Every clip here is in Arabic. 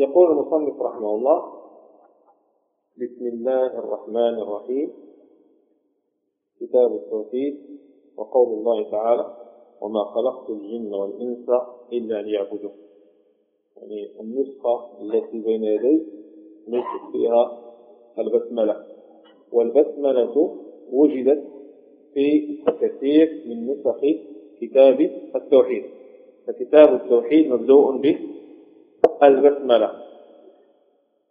يقول المصنف رحمه الله بسم الله الرحمن الرحيم. كتاب التوحيد وقول الله تعالى وما خلقت الجن والإنس إلا ليعبدون. يعني النسخة التي بين يدي ليست فيها البسملة والبسملة وجدت في كثير من نسخ كتاب التوحيد. فكتاب التوحيد مبدوء بالبسملة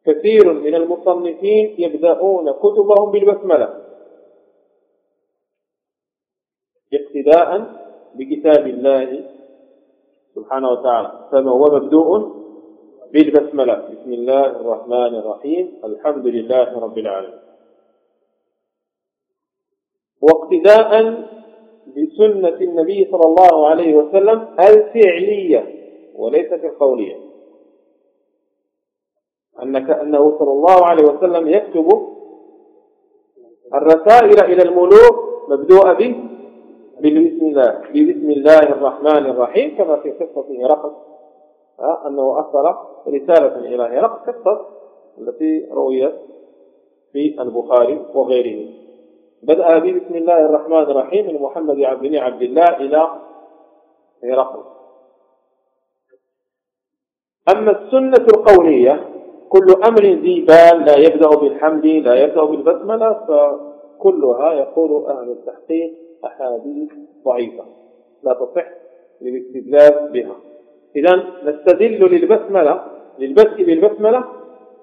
كثير من المصنفين يبدأون كتبهم بالبسملة. اقتداء بكتاب الله سبحانه وتعالى. فهو مبدوء؟ بالبسملة. بسم الله الرحمن الرحيم. الحمد لله رب العالمين. واقتداء بسنة النبي صلى الله عليه وسلم الفعلية وليست القولية. أنك أنه صلى الله عليه وسلم يكتب الرسائل إلى الملوك مبدوءة به بسم الله بسم الله الرحمن الرحيم كما في قصة هرقل أنه أرسل رسالة إلى هرقل قصة التي رويت في البخاري وغيره. بدأ بسم الله الرحمن الرحيم من محمد بن عبد الله إلى هرقل أما السنة القولية كل أمر ذي بال لا يبدأ بالحمد لا يبدأ بالبسملة فكلها يقول أهل التحقيق أحاديث ضعيفة لا تصح للاستدلال بها. إذا نستدل للبسملة للبدء بالبسملة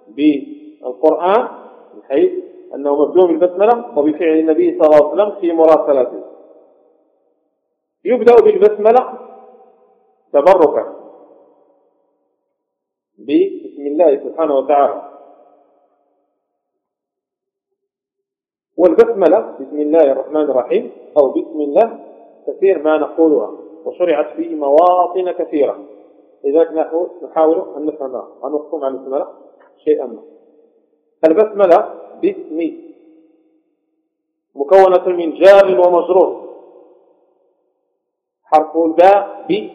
بالقرآن من حيث أنه مبدوء بالبسملة وبفعل النبي صلى الله عليه وسلم في مراسلته. يبدأ بالبسملة تبركا بسم الله سبحانه وتعالى. والبسملة بسم الله الرحمن الرحيم أو بسم الله كثير ما نقولها وشرعت في مواطن كثيرة. لذلك نحاول أن نفهمها أن نقوم عن البسملة شيئا. ما البسملة باسم مكونة من جار ومجرور. حرف الباء ب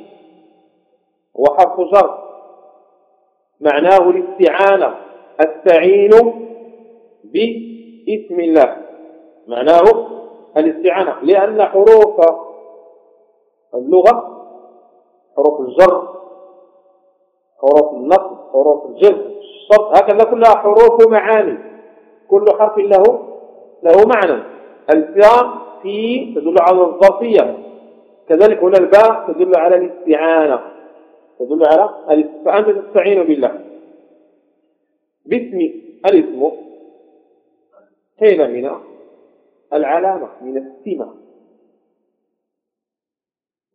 وحرف جر. معناه الاستعانة استعين باسم الله. معناه الاستعانة لأن حروف اللغة حروف الجر حروف النصب حروف الجر الشرط هكذا كلها حروف معاني. كل حرف له له معنى. الفاء في تدل على الظرفية. كذلك هنا الباء تدل على الاستعانة. تدل على فأنت تستعين بالله. باسم الاسم قيل من العلامة من السمة.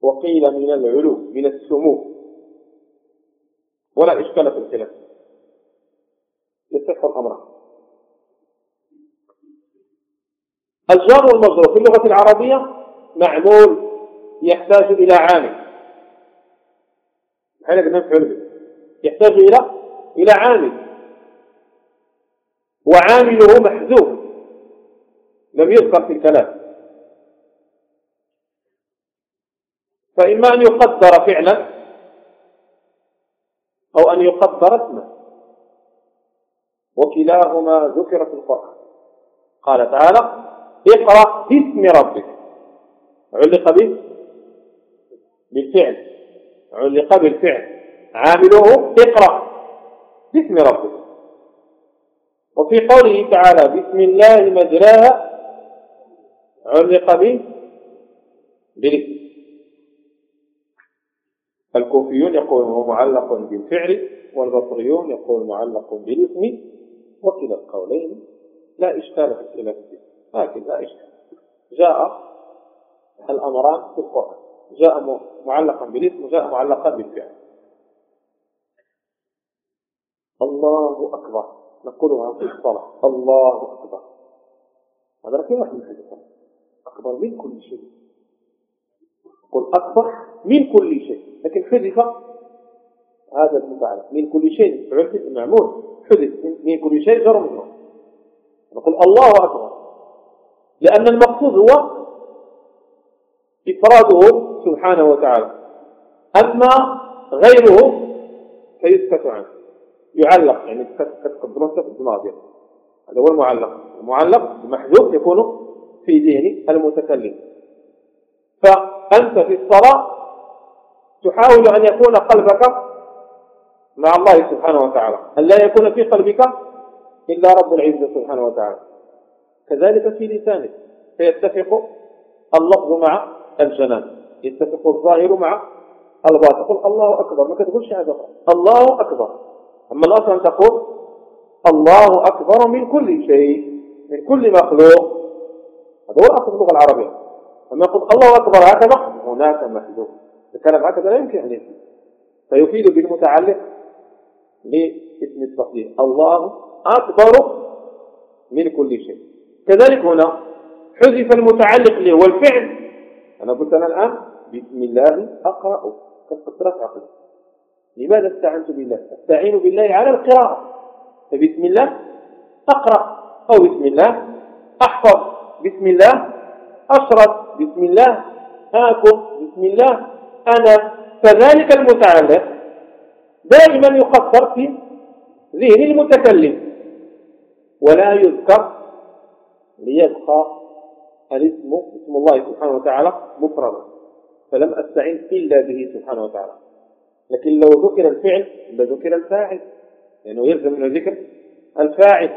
وقيل من العلو من السمو. ولا إشكال في الخلاف. يصح الأمر. الجار والمجرور في اللغة العربية معمول يحتاج إلى عامل. حين قلنا مفعول يحتاج إلى إلى عامل. وعامله محذوف. لم يذكر في الكلام. فإما أن يقدر فعلا أو أن يقدر اسما وكلاهما ذكر في القرآن. قال تعالى اقرأ باسم ربك. علق به بالفعل. علق بالفعل. عامله اقرأ. باسم ربك. وفي قوله تعالى بسم الله مجراها علق به بالاسم. الكوفيون يقول هو معلق بالفعل والبصريون يقول معلق بالاسم. وكلا القولين. لا إشكال في فيه لكن لا إشكال. جاء الأمران في القرآن. جاء معلقا بالاسم وجاء معلقا بالفعل. الله أكبر. نقولها في الصلاة. الله أكبر. هذا كيف واحد أكبر من كل شيء. قل أكبر من كل شيء. لكن حذف هذا المفعل من كل شيء. عرف المعمول. حذف من كل شيء جر منه نقول الله أكبر. لأن المقصود هو إفراده سبحانه وتعالى. أما غيره فيسكت عنه. يعلق يعني كتقدروا في الماضي هذا هو المعلق. المعلق المحذوف يكون في ذهن المتكلم. فأنت في الصلاة تحاول أن يكون قلبك مع الله سبحانه وتعالى. أن لا يكون في قلبك إلا رب العزة سبحانه وتعالى؟ كذلك في لسانك. فيتفق اللفظ مع الجنان يتفق الظاهر مع الباطن. الله أكبر. ما كتقولش هذا الله أكبر. أما الأصل أن تقول الله أكبر من كل شيء من كل مخلوق. هذا هو في اللغة العربية. أما يقول الله أكبر هكذا هناك محذوف الكلام هكذا لا يمكن أن يكون. فيفيد بالمتعلق لاسم التصديق الله أكبر من كل شيء. كذلك هنا حذف المتعلق اللي هو الفعل أنا قلت أنا الآن بسم الله أقرأ. كالقطرة عقل لماذا استعنت بالله؟ أستعين بالله على القراءة. فبسم الله أقرأ. أو بسم الله أحفظ. بسم الله أشرب. بسم الله آكل. بسم الله أنا. فذلك المتعلق دائما يقصر في ذهن المتكلم. ولا يذكر ليبقى الاسم اسم الله سبحانه وتعالى مفردا فلم أستعن إلا به سبحانه وتعالى. لكن لو ذكر الفعل لذكر الفاعل. لأنه يلزم من ذكر الفاعل.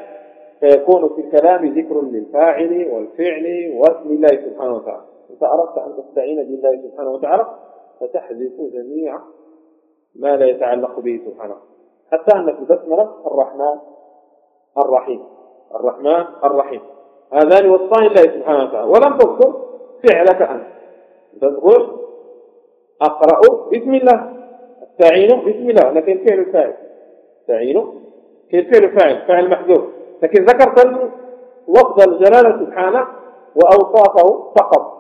فيكون في الكلام ذكر للفاعل والفعل واسم الله سبحانه وتعالى. إذا أردت أن تستعين بالله سبحانه وتعالى فتحذف جميع ما لا يتعلق به سبحانه. حتى أن في الرحمن الرحيم. الرحمن الرحيم. هذان وصفان الله سبحانه وتعالى. ولم تذكر فعلك أنت. تذكر أقرأ بسم الله. أستعين بسم الله. لكن فعل الفاعل أستعين. كيف فعل الفاعل فاعل محذوف. لكن ذكرت لفظ الجلالة سبحانه وأوصافه فقط.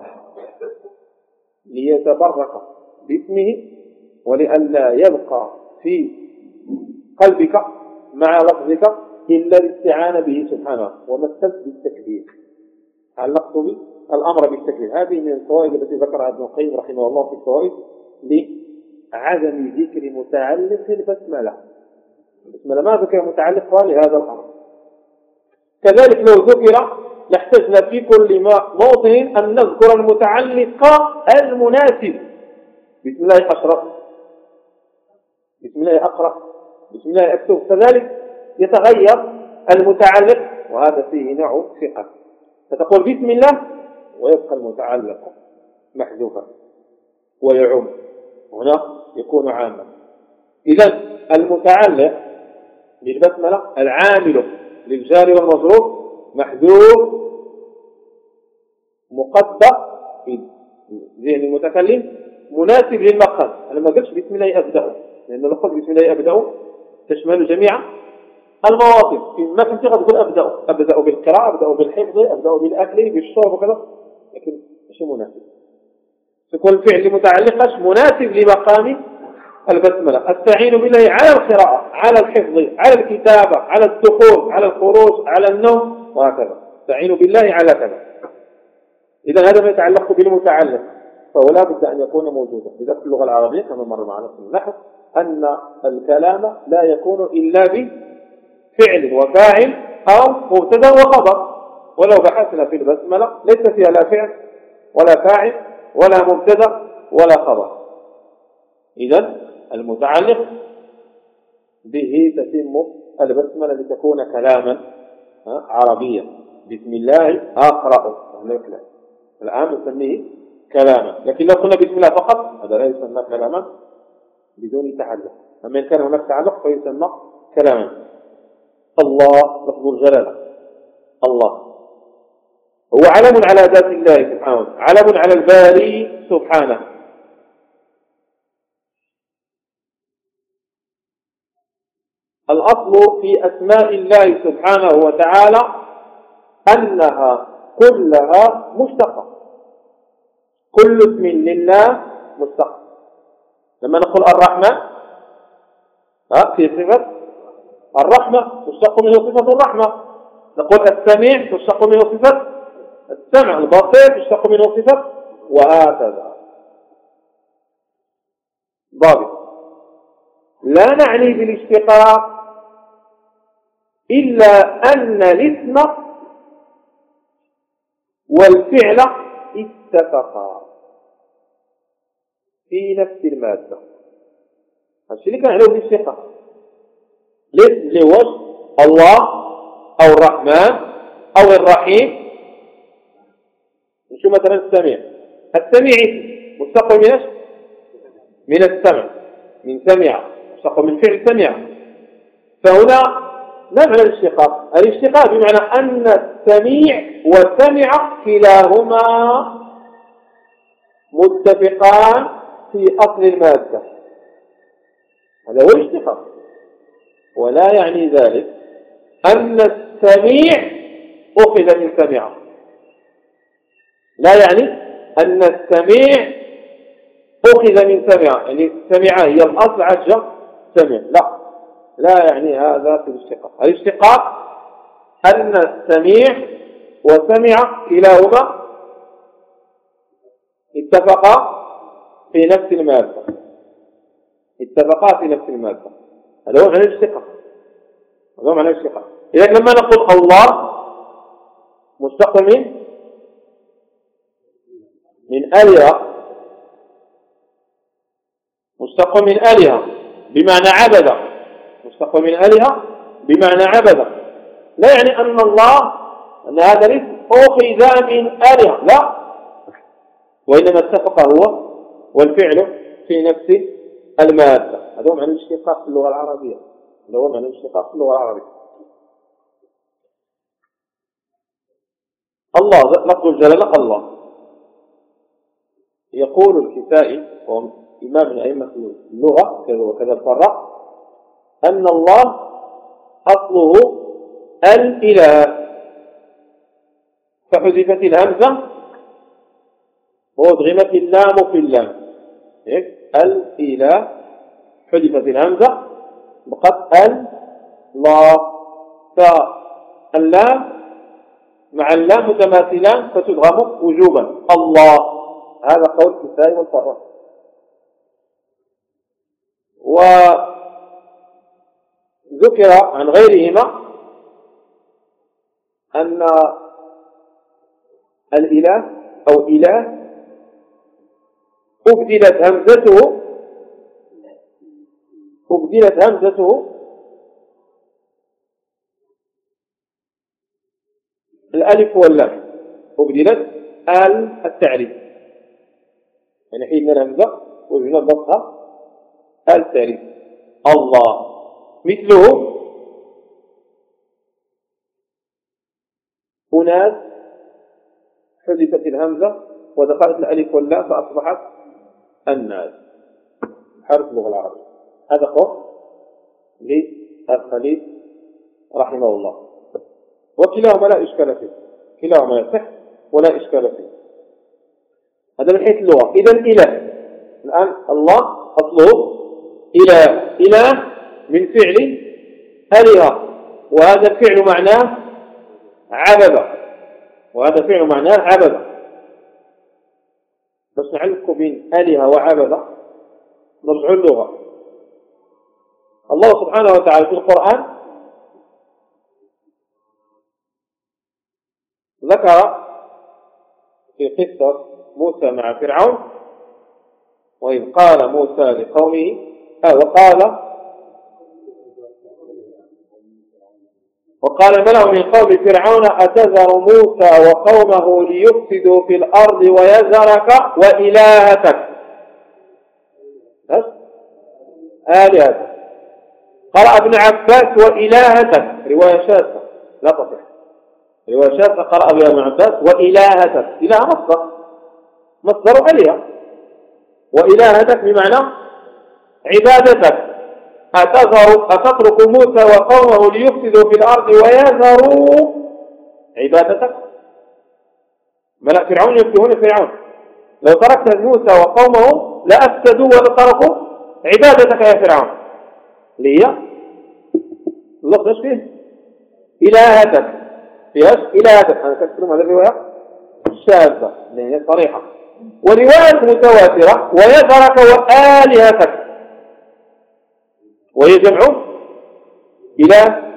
ليتبرك باسمه ولئلا يبقى في قلبك مع لفظك إلا الاستعانة به سبحانه ومثلت بالتكبير. علقت الأمر بالتكبير. هذه من الفوائد التي ذكرها ابن القيم رحمه الله في الفوائد لعدم ذكر متعلق البسملة البسملة ما ذكر متعلق لهذا الأمر. كذلك لو ذكر لاحتجنا في كل موطن أن نذكر المتعلق المناسب. بسم الله أشرف. بسم الله أقرأ. بسم الله أكتب. كذلك يتغير المتعلق وهذا فيه نوع ثقة. فتقول بسم الله ويبقى المتعلق محذوفا ويعم. هنا يكون عاما. إذا المتعلق بالبسملة العامل للجار والمظروف محذوف مقدر في ذهن المتكلم مناسب للمقصد. أنا ما قلتش بسم الله أبدأ لأن لفظ بسم الله أبدأ تشمل جميع المواطن ما كنت تقول أبدأ أبدأ بالقراءة أبدأ بالحفظ أبدأ بالأكل بالشرب وكذا لكن مش مناسب. تكون الفعل متعلق مناسب لمقام البسملة. أستعين بالله على القراءة على الحفظ على الكتابة على الدخول على الخروج على النوم وهكذا. أستعين بالله على كذا. إذا هذا ما يتعلق بالمتعلق فهو لا بد أن يكون موجودا. إذا في اللغة العربية كما مر معنا في النحو أن الكلام لا يكون إلا بفعل وفاعل أو مبتدا وخبر. ولو بحثنا في البسملة ليس فيها لا فعل ولا فاعل ولا مبتدا ولا خبر. إذا المتعلق به تتم البسملة لتكون كلاما عربيا. بسم الله أقرأ. الآن نسميه كلاما. لكن لو قلنا بسم الله فقط هذا لا يسمى كلاما بدون تعلق. أما إن كان هناك تعلق فيسمى كلاما. الله لفظ الجلالة. الله. هو علم على ذات الله سبحانه علم على الباري سبحانه. الأصل في أسماء الله سبحانه وتعالى أنها كلها مشتقة. كل اسم لله مشتق لما نقول الرحمة ها في صفة الرحمة تشتق منه صفة الرحمة. نقول السميع تشتق منه صفة السمع البصير تشتق منه صفة وهكذا. ضابط. لا نعني بالاشتقاق إلا أن الاسم والفعل اتفقا في نفس المادة. هادشي اللي كان عليه الثقة هو الله أو الرحمن أو الرحيم. نشوف مثلا السميع. السميع مستقل من إيش؟ من السمع. من سمع مستقل من فعل سمع فهنا معنى الاشتقاق. الاشتقاق بمعنى أن السميع وسمع كلاهما متفقان في أصل المادة. هذا هو الاشتقاق. ولا يعني ذلك أن السميع أخذ من سمع لا يعني أن السميع أخذ من سمع يعني سمع هي الأصل عجة سمع لا. لا يعني هذا في الاشتقاق. الاشتقاق أن السميع وسمع كلاهما اتفقا في نفس المادة. اتفقا في نفس المادة. هذا هو معنى الاشتقاق هذا هو معنى الاشتقاق إذا لما نقول الله مشتق من من آلهة. مشتق من آلهة بمعنى عبد مشتق من آلهة بمعنى عبد لا يعني أن الله أن هذا الاسم أخذ من آلهة لا. وإنما اتفق هو والفعل في نفس المادة. هذا هو معنى الاشتقاق في اللغة العربية. هذا هو معنى الاشتقاق في اللغة العربية. الله لفظ الجلالة الله. يقول الكسائي وهو إمام من أئمة اللغة وكذا الفراء أن الله أصله الإله. فحذفت الهمزة وأدغمت اللام في اللام. الإله حذفت الهمزة بقت الله فاللام مع اللام متماثلان فتدغم وجوبا. الله. هذا قول الكسائي والفراء و ذكر عن غيرهما أن الإله أو إله أبدلت همزته. أبدلت همزته. الألف واللام. أبدلت آل التعريف يعني حين الهمزة وجدنا ضبطها آل التعريف الله. مثله. أناس حذفت الهمزة ودخلت الألف واللام فأصبحت الناس. حرف اللغة العربية. هذا قول للخليل رحمه الله. وكلاهما لا إشكال فيه. كلاهما يصح ولا إشكال فيه. هذا من حيث اللغة. إذا إله. الآن الله أصله إله. إله من فعل أله وهذا الفعل معناه عبد. وهذا فعل معناه عبد. بس نعلق بين آلهة وعبد نرجع اللغة. الله سبحانه وتعالى في القرآن ذكر في قصة موسى مع فرعون وإذ قال موسى لقومه آه وقال وقال الملأ من قوم فرعون أتذر موسى وقومه ليفسدوا في الأرض ويذرك وإلهتك. بس. آلهتك قرأ ابن عباس وإلهتك. رواية شاذة. لا تصح. رواية شاذة. قرأ ابن عباس وإلهتك. إله مصدر. مصدر آلهة وإلهتك بمعنى عبادتك. أتترك موسى وقومه ليفسدوا في الأرض ويذروا عبادتك ملأ فرعون يفتهون فرعون. لو تركت موسى وقومه لأفسدوا ولتركوا عبادتك يا فرعون. ليه اللفظ إيش فيه. إلهتك. فيهاش إلهتك. أنا كنت هذه الرواية شاذة لأن هي صريحة. ورواية متواترة ويذرك وآلهتك. وهي جمع إله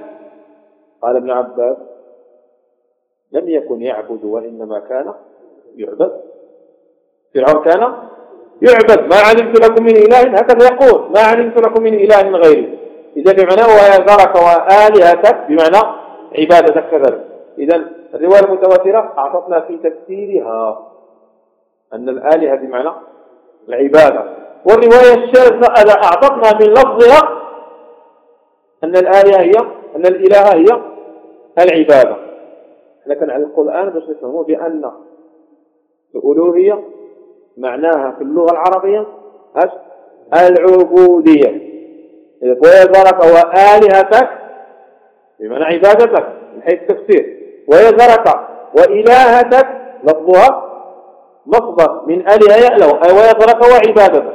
قال ابن عباس لم يكن يعبد وإنما كان يعبد. فرعون كان يعبد. ما علمت لكم من إله هكذا يقول. ما علمت لكم من إله غيري. إذا بمعنى ويذرك وآلهتك بمعنى عبادتك كذلك. إذا الرواية المتواترة أعطتنا في تفسيرها أن الآلهة بمعنى العبادة. والرواية الشاذة أعطتنا من لفظها أن الآلهة هي أن الإله هي العبادة. لكن على القرآن باش نفهموا بأن الألوهية معناها في اللغة العربية العبودية. ويذرك وآلهتك بمعنى عبادتك من حيث التفسير. ويذرك وإلهتك لفظها مصدر من آلهة يألو ويذرك وعبادتك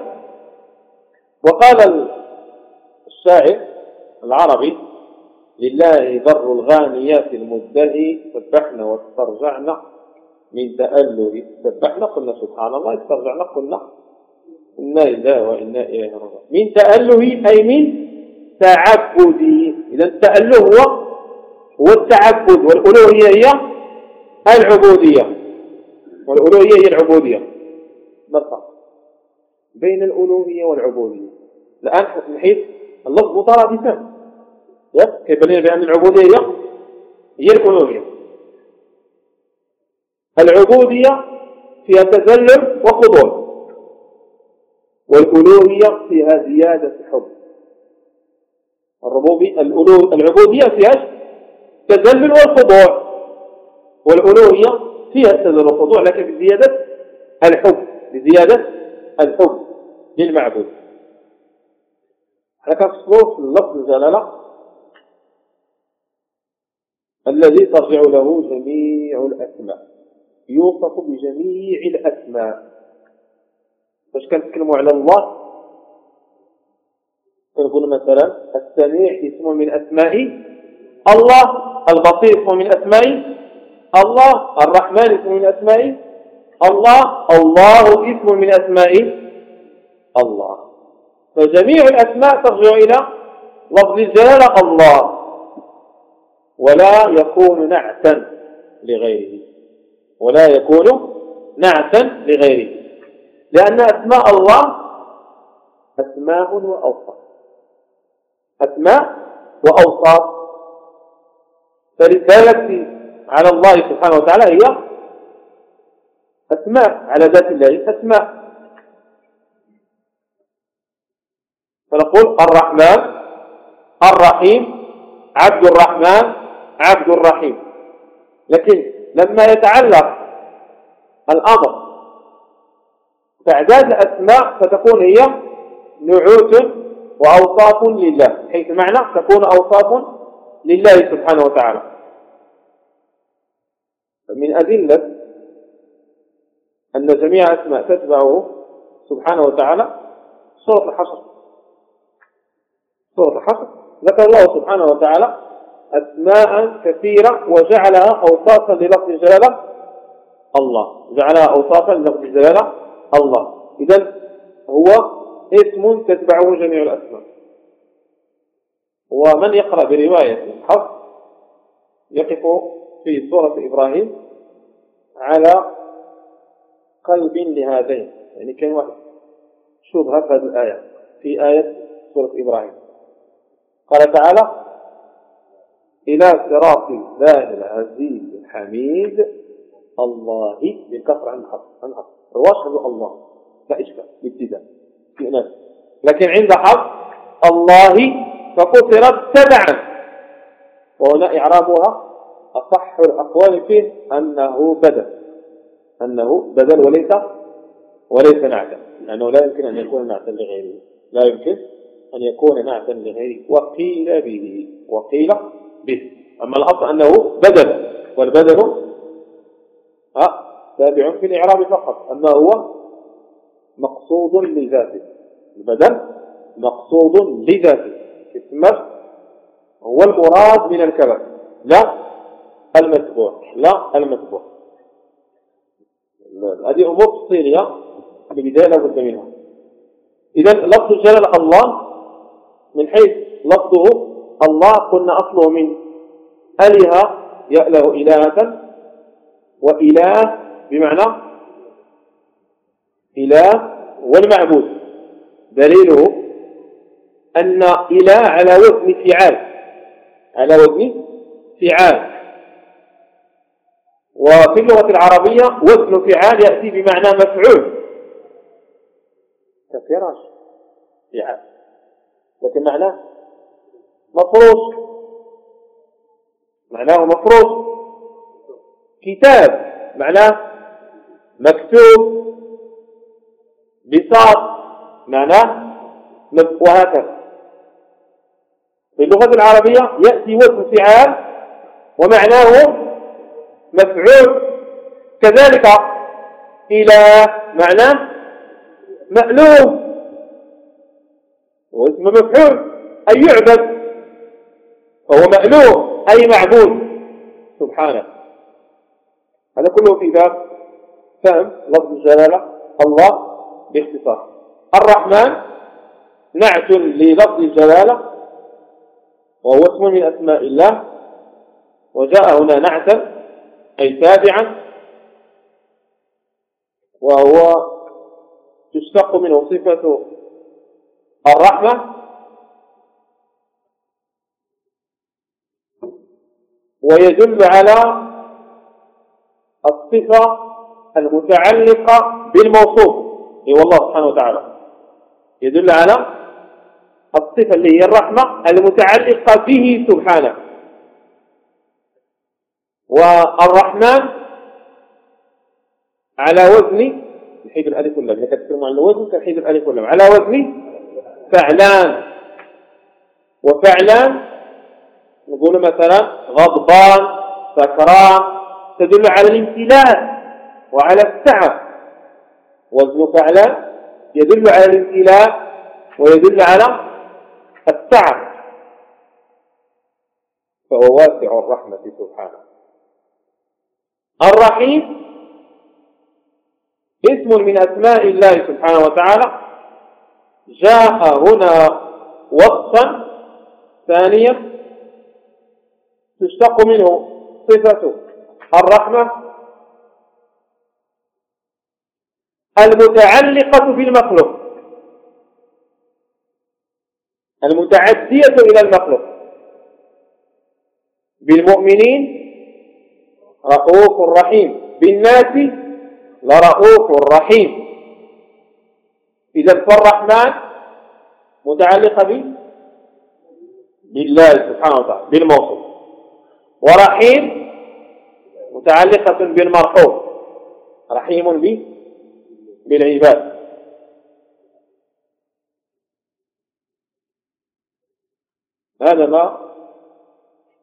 وقال الشاعر العربي. لله بر الغانيات المزدهي سبحنا واسترجعنا من تأله سبحنا قلنا سبحان الله استرجعنا قلنا إنا لله وإنا إليه راجعون. من تأله أي من تعبده إذا التأله هو هو التعبد والألوهية هي العبودية. والألوهية هي العبودية. الفرق بين الألوهية والعبودية. الآن من حيث اللفظ مترادفان كيف بنينا بأن العبودية هي الألوهية العبودية فيها تذلل وخضوع. والألوهية فيها زيادة حب. الربوبية العبودية فيها تذلل والخضوع. والألوهية فيها التذلل والخضوع لكن بزيادة الحب. بزيادة الحب للمعبود. في اللفظ الجلالة الذي ترجع له جميع الأسماء. يوصف بجميع الأسماء. فاش كنتكلموا على الله كنقول مثلا السميع اسم من أسماء الله البصير اسم من أسماء الله الرحمن اسم من أسماء الله الله اسم من أسماء الله. فجميع الأسماء ترجع إلى لفظ الجلالة الله ولا يكون نعتا لغيره. ولا يكون نعتا لغيره. لأن أسماء الله أسماء وأوصاف. أسماء وأوصاف. فالدالة على الله سبحانه وتعالى هي أسماء على ذات الله أسماء. فنقول الرحمن الرحيم عبد الرحمن عبد الرحيم. لكن لما يتعلق الأمر تعداد الأسماء فتكون هي نعوت وأوصاف لله حيث معنى تكون أوصاف لله سبحانه وتعالى. من أدلة أن جميع أسماء تتبعه سبحانه وتعالى سورة الحشر. سورة الحشر ذكر الله سبحانه وتعالى أسماء كثيرة وجعلها أوصافا للفظ الجلالة الله. جعلها أوصافا للفظ الجلالة الله. إذا هو اسم تتبعه جميع الأسماء. ومن يقرأ برواية حفص يقف في سورة إبراهيم على قلب لهذين. يعني كان واحد. شبهة في هذه الآية في آية سورة إبراهيم. قال تعالى إلى صراط الله العزيز الحميد الله بالكفر عن حق عن حق. الواشهد الله. لا إشكال ابتداء. في ناس لكن عند حق الله فكسرت تبعا. وهنا إعرابها أصح الأقوال فيه أنه بدل. أنه بدل وليس وليس نعتا. لأنه لا يمكن أن يكون نعتا لغيره. لا يمكن. أن يكون نعتا لغيره. وقيل به وقيل به. أما الأصل أنه بدل والبدل تابع في الإعراب فقط. أما هو مقصود لذاته. البدل مقصود لذاته. اسمه هو المراد من الكلام لا المتبوع. لا المتبوع. هذه أمور تفصيلية البداية لابد منها. إذا لفظ الجلال الله من حيث لفظه الله قلنا أصله من أله يأله إلهة وإله بمعنى إله والمعبود. دليله أن إله على وزن فعال على وزن فعال. وفي اللغة العربية وزن فعال يأتي بمعنى مفعول. كفراش. فعال. لكن معناه مفروض. معناه مفروض. كتاب. معناه مكتوب. بساط معناه وهكذا. في اللغة العربية يأتي وزن فعال ومعناه مفعول. كذلك إلى معناه مألوف. واسم مفعول أي يعبد؟ فهو مألوف أي معبود؟ سبحانه. هذا كله في باب فهم لفظ الجلالة. الله باختصار. الرحمن نعت للفظ الجلالة وهو اسم من أسماء الله. وجاء هنا نعتا أي تابعا. وهو تشتق منه صفة الرحمة. ويدل على الصفة المتعلقة بالموصوف. إي والله سبحانه وتعالى. يدل على الصفة اللي هي الرحمة المتعلقة به سبحانه. والرحمن على وزن حيث الألف واللام. إذا كتبتم عن الوزن كحيث الألف واللام. على وزن فعلان. وفعلان نقول مثلا غضبان سكران تدل على الامتلاء وعلى السعة. وزن فعلان يدل على الامتلاء ويدل على السعة. فهو واسع الرحمة سبحانه. الرحيم اسم من أسماء الله سبحانه وتعالى. جاء هنا وصفا ثانيا تشتق منه صفة الرحمة المتعلقة بالمخلوق المتعدية إلى المخلوق. بالمؤمنين رؤوف رحيم بالناس لرؤوف رحيم. إذا فالرحمن متعلقة به بالله سبحانه وتعالى بالموصوف. ورحيم متعلقة بالمرحوم. رحيم به بالعباد. هذا ما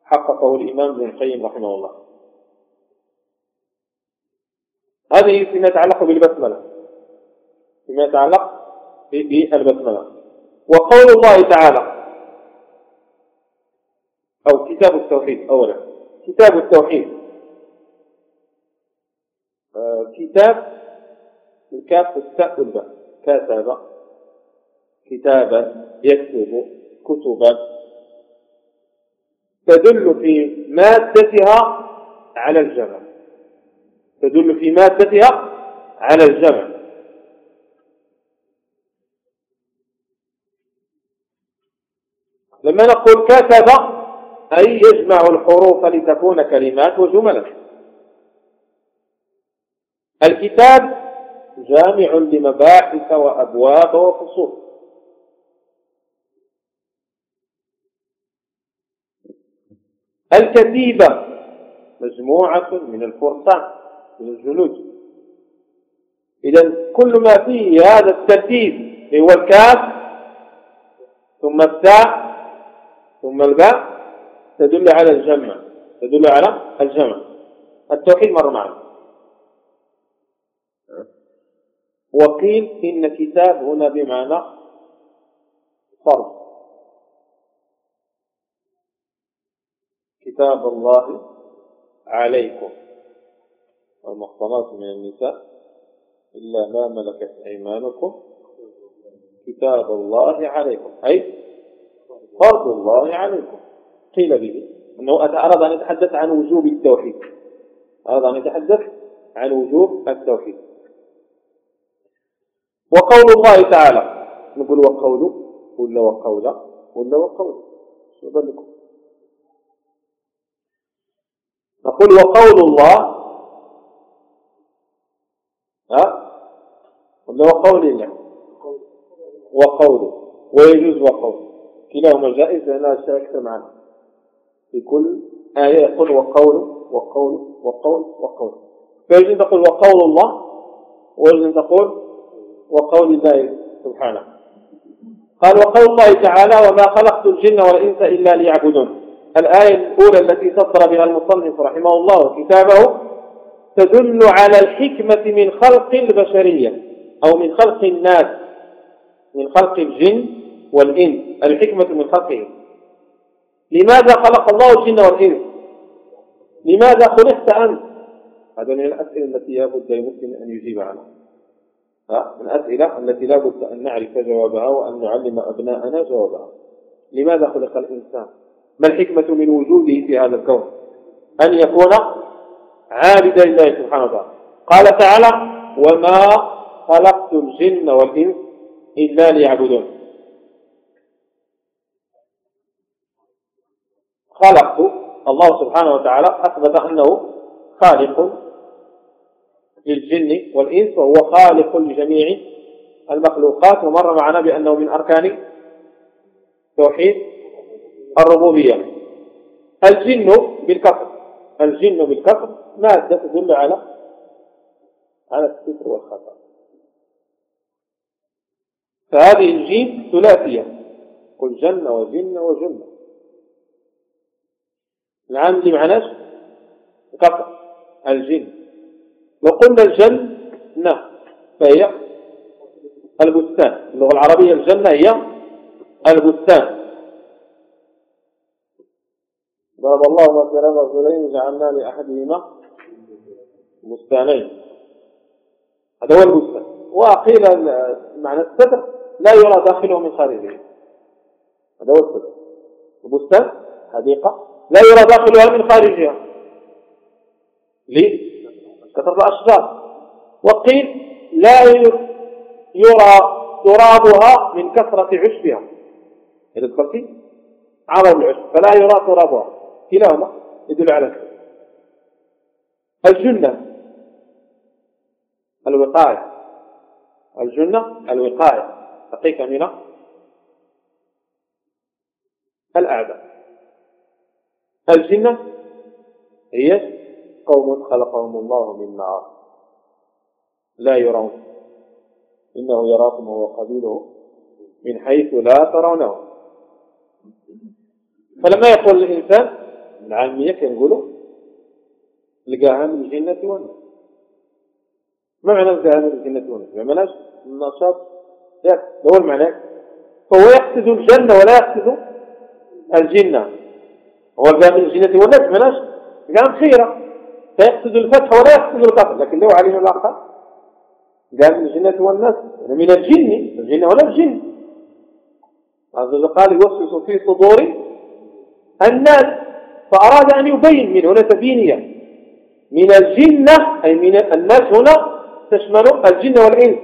حققه الإمام ابن القيم رحمه الله. هذه فيما يتعلق بالبسملة. فيما يتعلق بالبسملة وقول الله تعالى أو كتاب التوحيد أولا. كتاب التوحيد. آه كتاب الكاف والتاء كتب كتابا يكتب كتبا. تدل في مادتها على الجمع تدل في مادتها على الجمع لما نقول كتب أي يجمع الحروف لتكون كلمات وجملا. الكتاب جامع لمباحث وأبواب وفصول. الكتيبة مجموعة من الفرسان من الجنود إذا كل ما فيه هذا الترتيب هو الكاف ثم التاء ثم الباء تدل على الجمع تدل على الجمع. التوحيد مر معنا. وقيل إن كتاب هنا بمعنى فرض. كتاب الله عليكم. والمحصنات من النساء إلا ما ملكت أيمانكم. كتاب الله عليكم. أي فرض الله عليكم. قيل به أنه أراد أن يتحدث عن وجوب التوحيد. أراد أن يتحدث عن وجوب التوحيد. وقول الله تعالى نقول وقوله ولا وقوله ولا وقوله شو بالكم نقول وقول الله ها؟ ولا وقول الله وقوله ويجوز وقوله كلاهما جائز لأن الأشياء أكثر معنا في كل آية يقول وقول وقول وقول وقول. فيجب تقول وقول الله ويجب تقول وقول الله سبحانه. قال وقول الله تعالى وما خلقت الجن والإنس إلا ليعبدون. الآية الأولى التي سطر بها المصنف رحمه الله كتابه تدل على الحكمة من خلق البشرية أو من خلق الناس من خلق الجن والإنس الحكمة من خلقه. لماذا خلق الله الجن والإنس؟ لماذا خلقت أنت؟ هذا من الأسئلة التي يجب للمسلم أن يجيب عنها. من الأسئلة التي لا بد أن نعرف جوابها وأن نعلم أبناءنا جوابها. لماذا خلق الإنسان؟ ما الحكمة من وجوده في هذا الكون؟ أن يكون عابدا لله سبحانه وتعالى. قال تعالى وما خلقت الجن والإنس إلا ليعبدون. خلقت الله سبحانه وتعالى أثبت أنه خالق للجن والإنس وهو خالق لجميع المخلوقات ومر معنا بأنه من أركان توحيد الربوبية. الجن بالكفر الجن بالكفر مادة تدل على على الستر والخطأ. فهذه الجيم ثلاثية قل جن وجن وجن. العام اللي معناش كفر الجن. لو قلنا الجنة فهي البستان. اللغة العربية الجنة هي البستان. ضرب الله مثلا رجلين جعلنا لأحدهما بستانين. هذا هو البستان. وقيل معنى الستر لا يرى داخله من خارجه. هذا هو الستر. البستان حديقة. لا يرى داخلها من خارجها. ليه كثرة الأشجار. وقيل لا يرى ترابها من كثرة عشبها. إذا دخلت عرض العشب فلا يرى ترابها. كلاهما يدل على ذلك. الجنة. الوقاية. الجنة الوقاية. تقيك من الأعداء. الجنة هي قوم خلقهم الله من نار. لا يرون. إنه يراكم هو قبيله من حيث لا ترونه. فلما يقول الإنسان العامية كنقولوا لقاها من الجنة والناس ما معنى لقاها من الجنة والناس ما النشاط. ياك هو المعنى؟ فهو يقصد الجنة ولا يقصد الجنة. هو من الجنة والناس ما معناش لقاها خيرة. فيقصد الفتح ولا يقصد الكفر لكن لو عليه الآخر قال من الجنة والناس من الجن. الجن ولا الجن. هذا قال يوسوس في صدور الناس. فأراد أن يبين من هنا تبينية. من الجنة أي من الناس هنا تشمل الجن والإنس.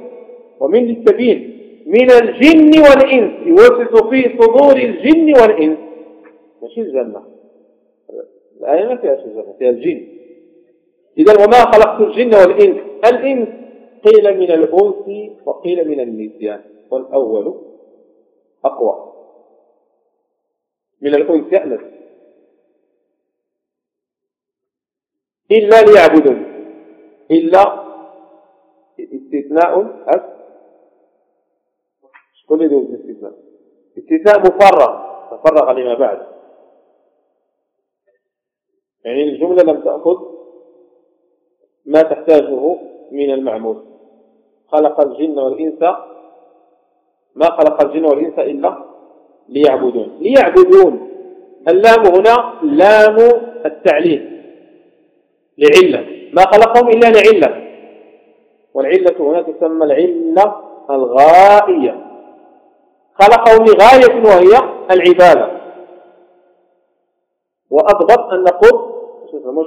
ومن التبيين. من الجن والإنس. يوسوس في صدور الجن والإنس. ماشي الجنة. الآية ما فيها شيء فيها الجن. إذا وما خلقت الجن والإنس؟ الإنس قيل من الأنس وقيل من النسيان. والأول أقوى. من الأنس يأنس. إلا ليعبدون. إلا استثناء أس؟ كل ذو استثناء. استثناء مفرغ. تفرغ لما بعد. يعني الجملة لم تأخذ ما تحتاجه من المعمول. خلق الجن والإنس ما خلق الجن والإنس إلا ليعبدون. ليعبدون. اللام هنا لام التعليل. لعلة. ما خلقهم إلا لعلة. والعلة هنا تسمى العلة الغائية. خلقهم لغاية وهي العبادة. وأضبط أن نقول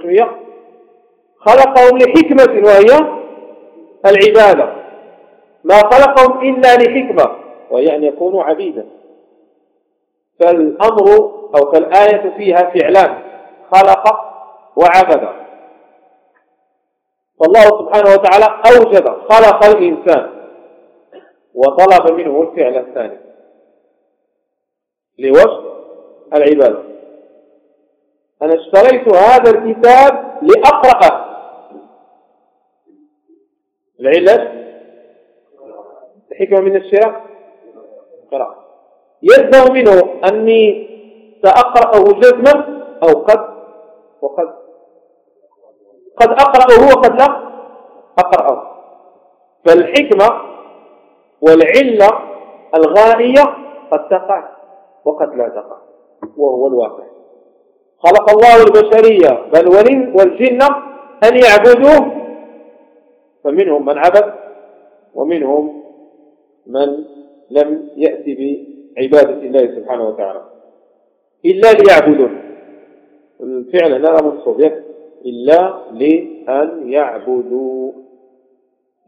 هي خلقهم لحكمة وهي العبادة. ما خلقهم إلا لحكمة وهي أن يكونوا عبيدا. فالأمر أو فالآية فيها فعلان خلق وعبد. فالله سبحانه وتعالى أوجد خلق الإنسان وطلب منه الفعل الثاني. لوجه العبادة. أنا اشتريت هذا الكتاب لأقرأه. العلة؟ الحكمة من الشراء قراءة يلزم منه أني سأقرأه جزما أو قد وقد قد أقرأه وقد لا أقرأه. فالحكمة والعلة الغائية قد تقع وقد لا تقع وهو الواقع. خلق الله البشرية بل والجن أن يعبدوه. فمنهم من عبد ومنهم من لم يأتي بعبادة الله سبحانه وتعالى إلا ليعبدون الفعل لا منصوب إلا لأن يعبدوا.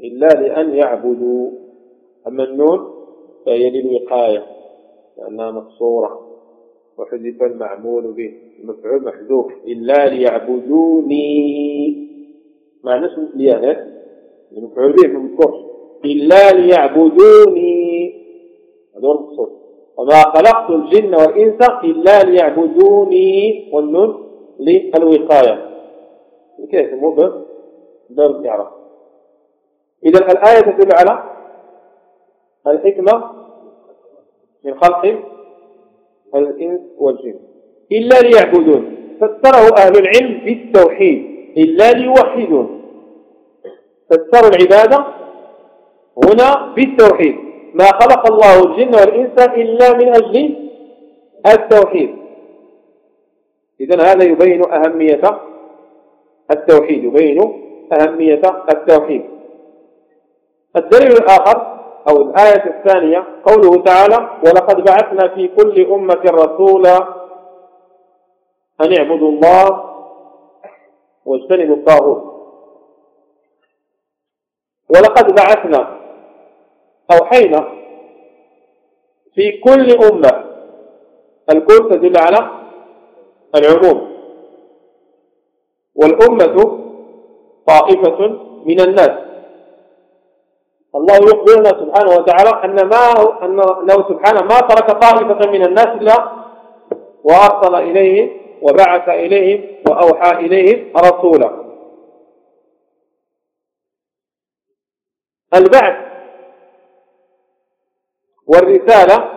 إلا لأن يعبدوا. أما النون فهي للوقاية لأنها مقصورة. وحذف المعمول به. المفعول محذوف. إلا ليعبدوني. معنى اسم ليانات المفعول به مذكور إلا ليعبدوني. هذا المقصود وما خلقت الجن والإنس إلا ليعبدوني. والنون للوقاية. كيف؟ يسموه باب الإعراب. إذا الآية تدل على الحكمة من خلق الإنس والجن. إلا ليعبدون. فسره أهل العلم بالتوحيد. إلا ليوحدون. فسروا العبادة هنا بالتوحيد. ما خلق الله الجن والإنس إلا من أجل التوحيد. إذن هذا يبين أهمية التوحيد يبين أهمية التوحيد. الدليل الآخر أو الآية الثانية قوله تعالى ولقد بعثنا في كل أمة رسولا أن اعبدوا الله واجتنبوا الطاغوت. ولقد بعثنا أوحينا في كل أمة. الكل تدل على العموم. والأمة طائفة من الناس. الله يخبرنا سبحانه وتعالى أن ما أنه سبحانه ما ترك طائفة من الناس إلا وأرسل إليهم وبعث إليهم وأوحى إليهم رسولا. البعث والرسالة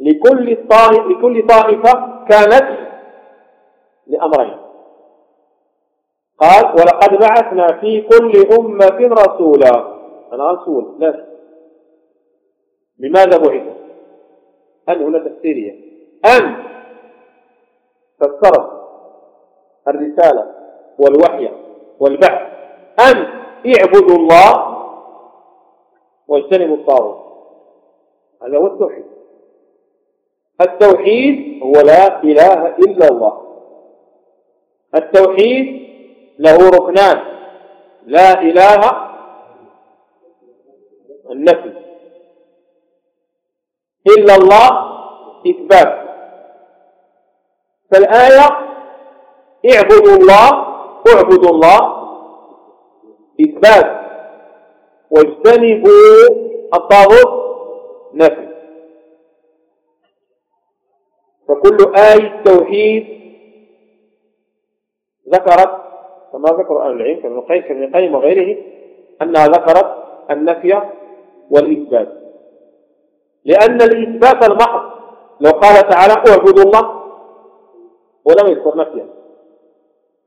لكل طائفة لكل طائفة كانت لأمرين. قال ولقد بعثنا في كل أمة رسولا. أنا رسول لا. لماذا بعث؟ هل هنا تفسيرية أن فسرت الرسالة والوحي والبعث أن اعبدوا الله واجتنبوا الطاغوت؟ هذا هو التوحيد. التوحيد هو لا إله إلا الله. التوحيد له ركنان. لا إله النفي. إلا الله إثبات. فالآية اعبدوا الله اعبدوا الله إثبات. واجتنبوا الطاغوت نفي. فكل آية توحيد ذكرت كما ذكر أهل العلم كابن القيم كابن القيم وغيره أنها ذكرت النفي والإثبات. لأن الإثبات المحض. لو قال تعالى اعبدوا الله ولم يذكر نفيا.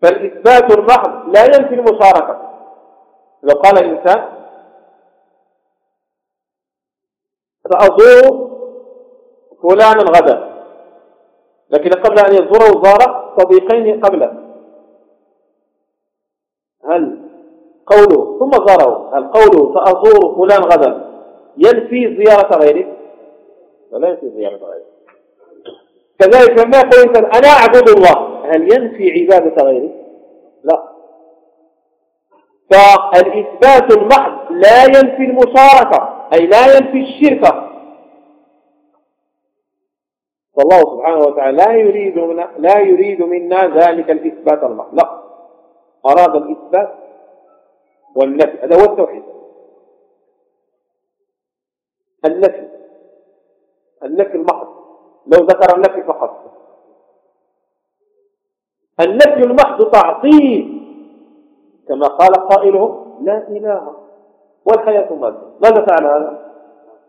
فالإثبات المحض لا ينفي المشاركة. لو قال إنسان سأزور فلانا غدا. لكن قبل أن يزوره زار صديقين قبله. هل قوله ثم زاره هل قوله سأزور فلان غدا؟ ينفي زيارة غيره. ولا ينفي زيارة غيره. كذلك لما يقول الإنسان أنا أعبد الله هل ينفي عبادة غيره؟ لا. فالإثبات المحض لا ينفي المشاركة أي لا ينفي الشرك. فالله سبحانه وتعالى لا يريد منا لا يريد منا ذلك الإثبات المحض. لا. أراد الإثبات والنفي. هذا هو التوحيد. النفي. النفي المحض. لو ذكر النفي فقط. النفي المحض تعطيل. كما قال قائله لا إله. والحياة ماذا ماذا فعل هذا؟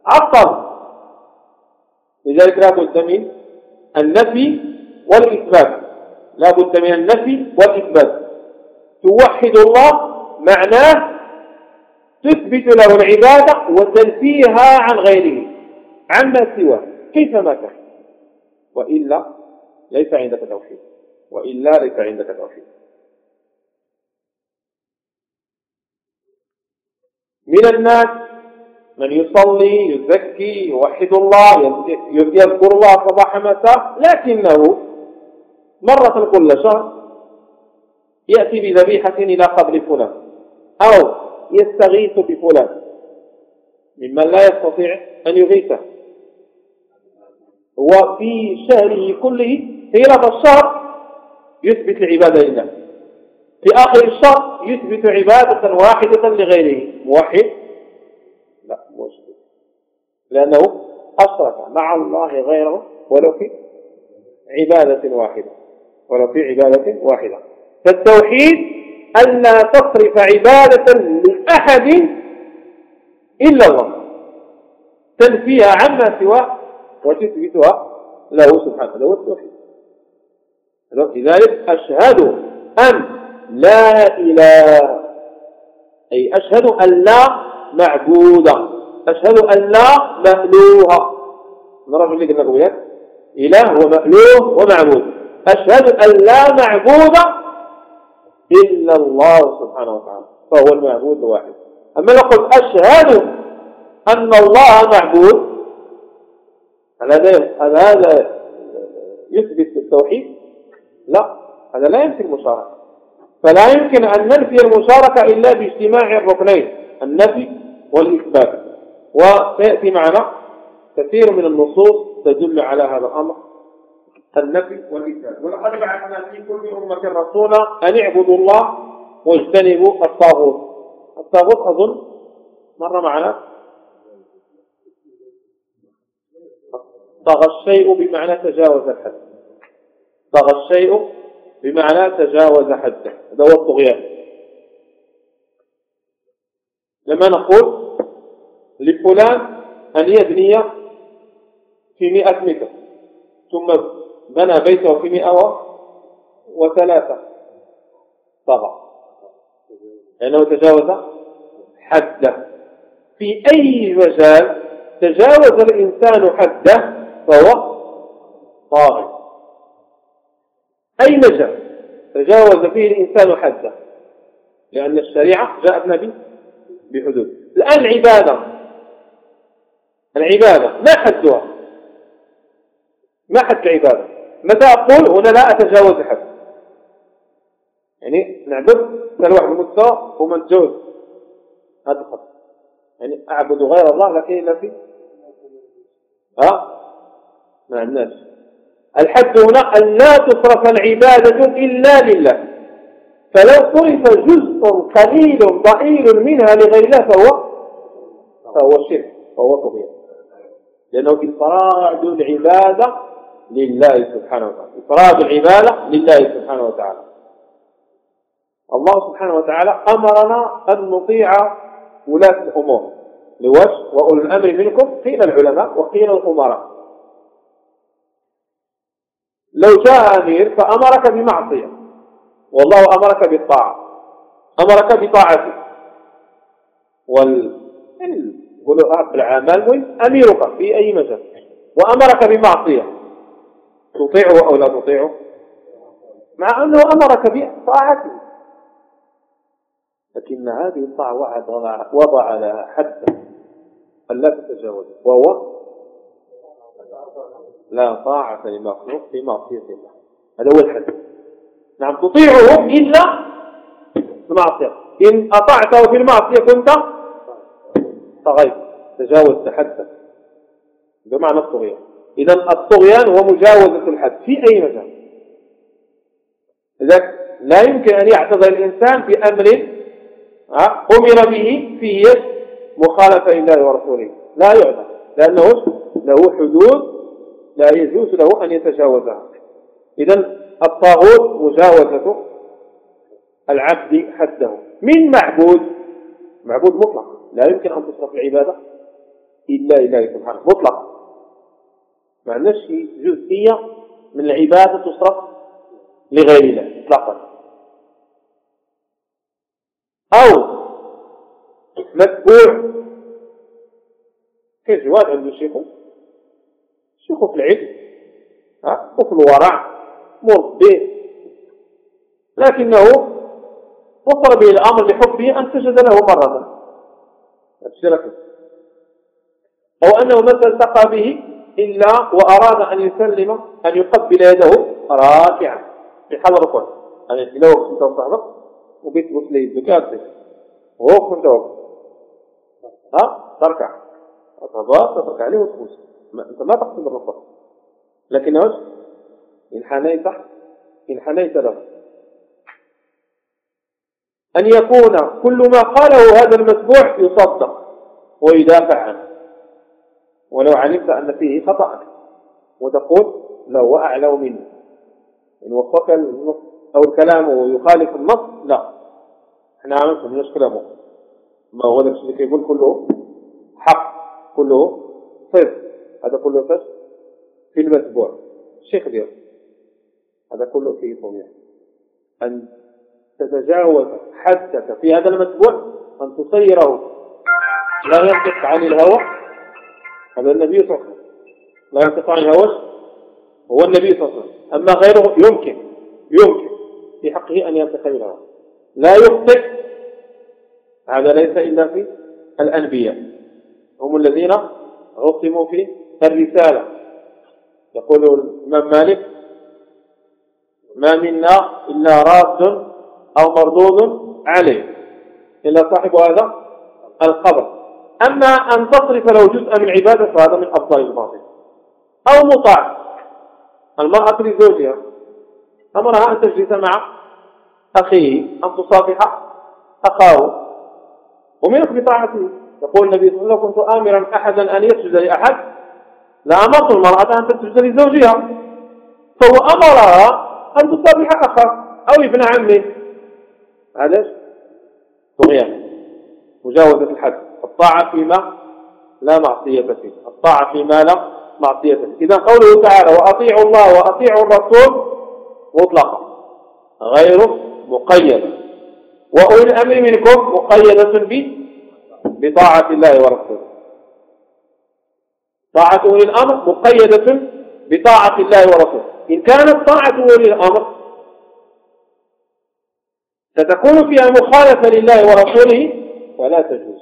عطل. لذلك لا بد من النفي والإثبات. لا بد من النفي والإثبات. توحد الله معناه تثبت له العبادة وتنفيها عن غيره. عما سواه كيفما كان. وإلا ليس عندك توحيد. وإلا ليس عندك توحيد. من الناس من يصلي يزكي يوحد الله يذكر الله صباح مساء لكنه مرة كل شهر يأتي بذبيحة إلى قبر فلان. أو يستغيث بفلان. ممن لا يستطيع أن يغيثه. وفي شهره كله طيلة الشهر يثبت العبادة لله. في آخر الشهر يثبت عبادة واحدة لغيره. موحد؟ لا مشرك لأنه أشرك مع الله غيره ولو في عبادة واحدة. ولو في عبادة واحدة. فالتوحيد ألا تصرف عبادة لأحد إلا الله. تنفيها عما سواه وتثبتها له سبحانه هو التوحيد. لذلك أشهد أن لا إله أي أشهد أن لا معبود أشهد أن لا مألوه. نرى اللي قلنا قبل إله هو مألوه ومعبود. أشهد أن لا معبود إلا الله سبحانه وتعالى. فهو المعبود الواحد. أما نقول أشهد أن الله معبود هذا هذا يثبت التوحيد لا هذا لا يمكن المشاركة. فلا يمكن أن ننفي المشاركة إلا باجتماع الركنين النفي والإثبات. وسيأتي معنا كثير من النصوص تدل على هذا الأمر النفي والإثبات. ولقد بعثنا في كل أمة رسولا أن اعبدوا الله واجتنبوا الطاغوت. الطاغوت أظن مر معنا. طغى الشيء بمعنى تجاوز الحد. طغى الشيء بمعنى تجاوز حده. هذا هو الطغيان. لما نقول لفلان أن يبني في مئة متر ثم بنى بيته في مئة وثلاثة طغى. لأنه تجاوز حده. في أي مجال تجاوز الإنسان حده فهو طاغي. أي مجال تجاوز فيه الإنسان حده؟ لأن الشريعة جاءت نبي بحدود. الآن العبادة العبادة. ما حدها؟ ما حد العبادة متى أقول؟ هنا لا أتجاوز حد. يعني نعبد كان واحد المستوى وما نتجاوز هذا الخط. يعني أعبد غير الله لكن لا في ها؟ ما عندناش. الحد هنا أن لا تصرف العبادة إلا لله. فلو صرف جزء قليل ضئيل منها لغير الله فهو فهو شرك فهو طبيعي لأنه إفراد العبادة لله سبحانه وتعالى. إفراد العبادة لله سبحانه وتعالى. الله سبحانه وتعالى أمرنا أن نطيع ولاة الأمور. لوجه وأولي الأمر منكم قيل العلماء وقيل الأمراء. لو جاء أمير فأمرك بمعصية. والله أمرك بالطاعة. أمرك بطاعته. وال رب العمل أميرك في أي مجال. وأمرك بمعصية. تطيعه أو لا تطيعه؟ مع أنه أمرك بطاعته. لكن هذه الطاعة وضع, وضع لها حدا ألا تتجاوز وهو لا طاعة لمخلوق في معصية الله. هذا هو الحد. نعم تطيعه إلا في المعصية إن أطعته في المعصية كنت طغيت. تجاوزت حدك بمعنى الطغيان. إذا الطغيان هو مجاوزة الحد في أي مجال. إذا لا يمكن أن يعتذر الإنسان بأمر أمر به فيه مخالفة لله ورسوله. لا يعذر. لأنه له حدود لا يجوز له أن يتجاوزها. إذا الطاغوت مجاوزة العبد حده. من معبود؟ معبود مطلق. لا يمكن أن تصرف العبادة إلا لله سبحانه. مطلق. ما عندناش جزئية من العبادة تصرف لغير الله إطلاقا. أو متبوع كاين جواد عنده شيخه؟ شيخه في العلم. وفي الورع مربي. لكنه وصل به الأمر لحبه أن سجد له مرة أو أنه ما التقى به إلا وأراد أن يسلم أن يقبل يده راكعا في حال الركوع يعني لو كنت صاحبك وبيت لي الزكاة وهو كنت ها؟ تركع. تضاء تترك عليه وتفوز. أنت ما تقصد الركوع لكن وش إن حنيت إن حنيت له. أن يكون كل ما قاله هذا المتبوع يصدق ويدافع عنه. ولو علمت أن فيه خطأ. وتقول لو أعلم منه. إن وفق أو الكلام يخالف النص؟ لا. إحنا عملت من كلامه. ما هو ذلك الشيء يقول كله حق كله صدق. هذا كله فس في المتبوع. الشيخ ديال هذا كله فيه طبيعة أن تتجاوز حدك في هذا المتبوع أن تصيره لا ينطق عن الهوى. هذا النبي صلى الله عليه وسلم. لا ينطق عن الهوى. هو النبي صلى الله عليه وسلم. أما غيره يمكن يمكن. في حقه أن ينطق عن الهوى لا يخطئ. هذا ليس إلا في الأنبياء. هم الذين عصموا في الرسالة. يقول الإمام مالك ما منا إلا راد أو مردود عليه. إلا صاحب هذا القبر. أما أن تصرف له جزءا من عبادة فهذا من أفضل الباطل أو مطاع. المرأة لزوجها. أمرها أن تجلس مع أخيه أن تصافح أخاه. أمرت بطاعته يقول النبي صلى الله عليه وسلم كنت آمرا أحدا أن يسجد لأحد لأمرت المرأة أن تسجد لزوجها. فهو أمرها أن تصافح أخاه أو ابن عمه. هذا طغيان مجاوزة الحد. الطاعة فيما لا معصية فيه. الطاعة فيما لا معصية فيه. إذا قوله تعالى وأطيعوا الله وأطيعوا الرسول مطلقة غير مقيدة. وأولي الأمر منكم مقيدة بطاعة الله ورسوله. طاعة أولي الأمر مقيدة بطاعة الله ورسوله. إن كانت طاعة أولي الأمر ستكون فيها مخالفة لله ورسوله فلا تجوز.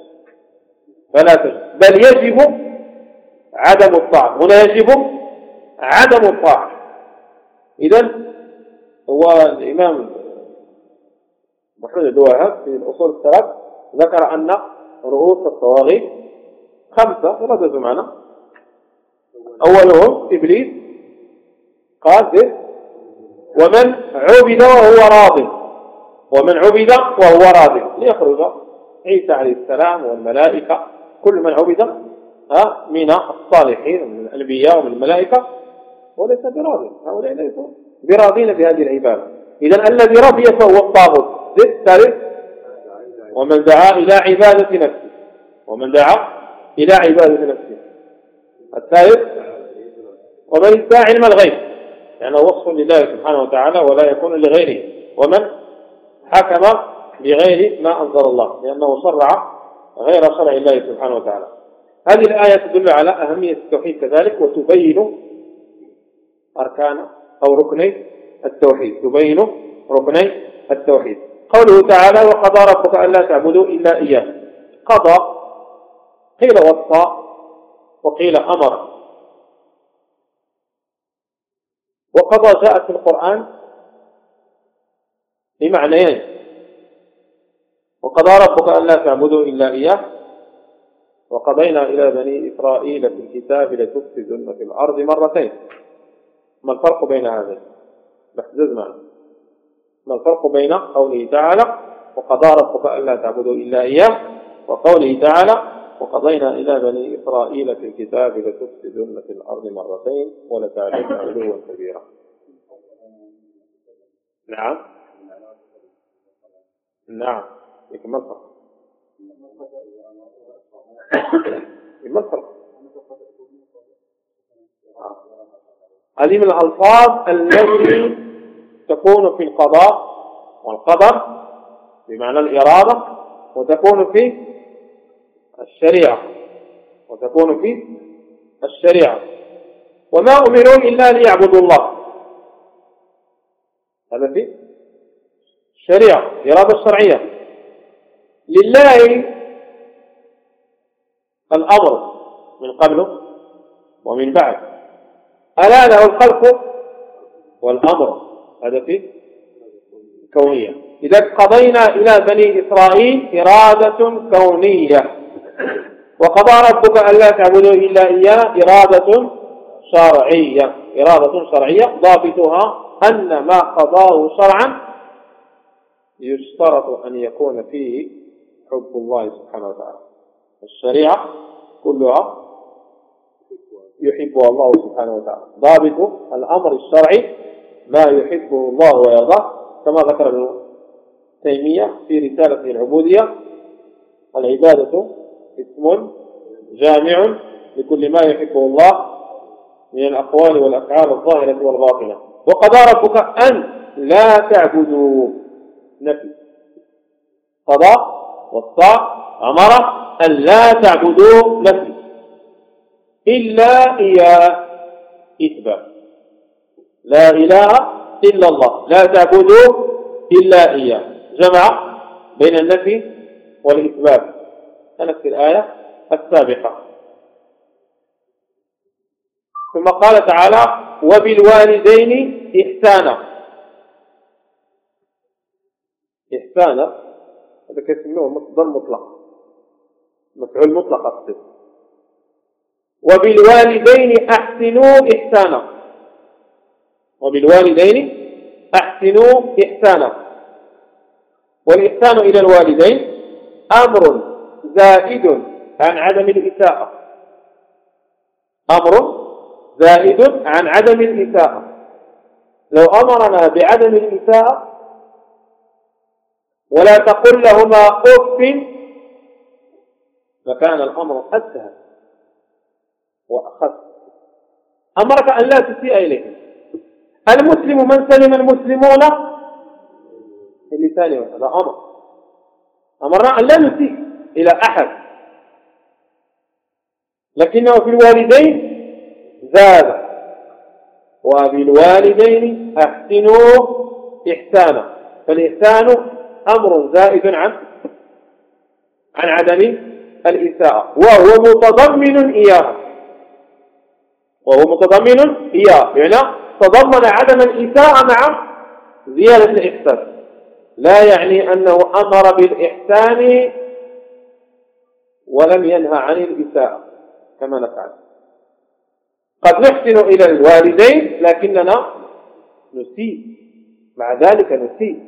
فلا تجوز. بل يجب عدم الطاعة. هنا يجب عدم الطاعة. إذا هو الإمام محمد الوهاب في الأصول الثلاث ذكر أن رؤوس الطواغيت خمسة رددوا معنا. أولهم إبليس قال ومن عبد وهو راض. ومن عبد وهو راض. ليخرج عيسى عليه السلام والملائكة. كل من عبد من الصالحين من الأنبياء ومن الملائكة. وليس براض. هؤلاء ليسوا براضين بهذه العبادة. إذا الذي رضي فهو الطاغوت. الثالث ومن دعا إلى عبادة نفسه. ومن دعا إلى عبادة نفسه. الثالث ومن ادعى علم الغيب. يعني وصف لله سبحانه وتعالى ولا يكون لغيره. ومن حكم بغير ما أنزل الله. لأنه شرع غير شرع الله سبحانه وتعالى. هذه الآية تدل على أهمية التوحيد كذلك. وتبين أركان أو ركني التوحيد تبين ركني التوحيد. قوله تعالى وقضى ربك ألا تعبدوا إلا إياه. قضى قيل وصى وقيل أمر. وقضى جاءت في القرآن بمعنيين. وقضى ربك ألا تعبدوا إلا إياه. وقضينا إلى بني إسرائيل في الكتاب لتفسدن في الأرض مرتين. ما الفرق بين هذين باحتجاز معنا. ما الفرق بين قوله تعالى وقضى ربك ألا تعبدوا إلا إياه وقوله تعالى وقضينا إلى بني إسرائيل في الكتاب لتفسدن في الأرض مرتين ولتعلمن علوا كبيرا. نعم. نعم. ما الفرق؟ ما الفرق؟ هذه من الألفاظ التي تكون في القضاء والقدر بمعنى الإرادة وتكون في الشريعة وتكون في الشريعة. وما أمروا إلا ليعبدوا الله. هذا في الشريعة إرادة الشرعية لله الأمر من قبله ومن بعد. ألا له الخلق والأمر؟ هذا في كونية. إذا قضينا إلى بني إسرائيل إرادة كونية. وقضى ربك ألا تعبدوا إلا إياه إرادة شرعية. إرادة شرعية ضابطها أن ما قضاه شرعا يشترط أن يكون فيه حب الله سبحانه وتعالى. الشريعة كلها يحبها الله سبحانه وتعالى. ضابط الأمر الشرعي ما يحبه الله ويرضاه كما ذكر ابن تيمية في رسالة العبودية العبادة اسم جامع لكل ما يحبه الله من الأقوال والأفعال الظاهرة والباطنة. وقضى ربك أن لا تعبدوا. نفي. قضى والطاع أمر أن لا تعبدوا نفي. إلا إياه إثبات لا إله إلا الله. لا تعبدوا إلا إياه. جمع بين النفي والإثبات كانت في الآية السابقة. ثم قال تعالى وبالوالدين إحسانا. إحسانا هذا كيسموه مصدر مطلق. مفعول مطلق أقصد. وبالوالدين أحسنوا إحسانا. وبالوالدين أحسنوا إحسانا. والإحسان إلى الوالدين أمر زائد عن عدم الإساءة. أمر زائد عن عدم الإساءة. لو أمرنا بعدم الإساءة ولا تقل لهما أف لكان الأمر أسهل. وأخف أمرك أن لا تسيء إليه. المسلم من سلم المسلمون بلسانه هذا أمر. أمرنا أن لا نسيء إلى أحد. لكنه في الوالدين زاد. وبالوالدين أحسنوا إحسانا. فالإحسان أمر زائد عن عن عدم الإساءة. وهو متضمن إياه. وهو متضمن إياه يعني تضمن عدم الإساءة مع زيادة الإحسان. لا يعني أنه أمر بالإحسان ولم ينهى عن الإساءة كما نفعل. قد نحسن إلى الوالدين لكننا نسيء. مع ذلك نسيء.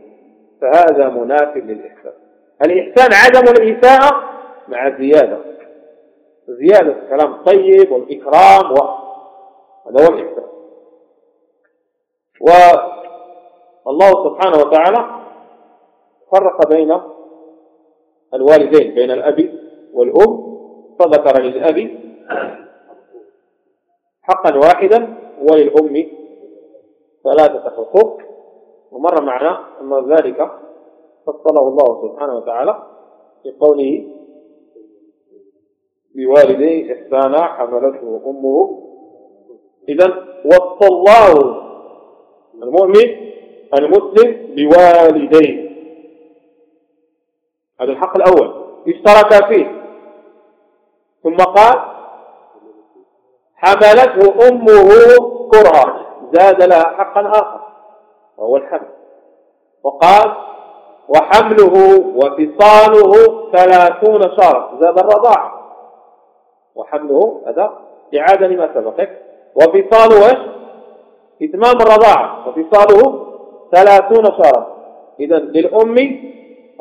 فهذا مناف للإحسان. الإحسان عدم الإساءة مع زيادة. زيادة كلام طيب والإكرام و... هذا هو الإحسان والله سبحانه وتعالى فرق بين الوالدين بين الأب والأم. فذكر للأب حقا واحدا وللأم ثلاثة حقوق. ومر معنا أن ذلك فصله الله سبحانه وتعالى في قوله بوالديه إحسانا حملته أمه إذا الله المؤمن المسلم بوالديه. هذا الحق الأول. اشترك فيه. ثم قال حملته أمه كرها. زاد لها حقا آخر. وهو الحمل. وقال وحمله وفصاله ثلاثون شهرا. زاد الرضاعة. وحمله هذا إعادة لما سبق وفصاله إيش؟ إتمام الرضاعة. وفصاله ثلاثون شهرا. إذا للأم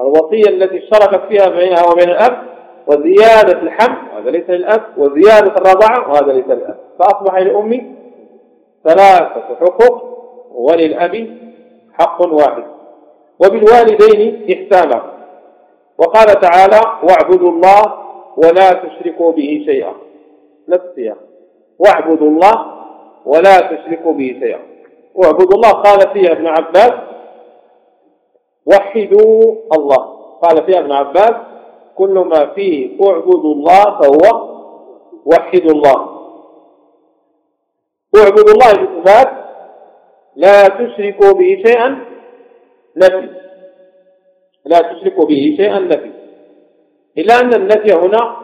الوصية التي اشتركت فيها بينها وبين الأب وزيادة الحمل وهذا ليس للأب وزيادة الرضاعة وهذا ليس للأب. فأصبح للأم ثلاثة حقوق وللأب حق واحد. وبالوالدين إحسانا. وقال تعالى واعبدوا الله ولا تشركوا به شيئا. نفسها واعبدوا الله ولا تشركوا به شيئا. واعبدوا الله قال فيها ابن عباس وحدوا الله. قال فيها ابن عباس كل ما فيه اعبدوا الله فهو وحدوا الله. اعبدوا الله بإثبات لا تشركوا به شيئا نفي. لا تشركوا به شيئا نفي. إلا أن النفي هنا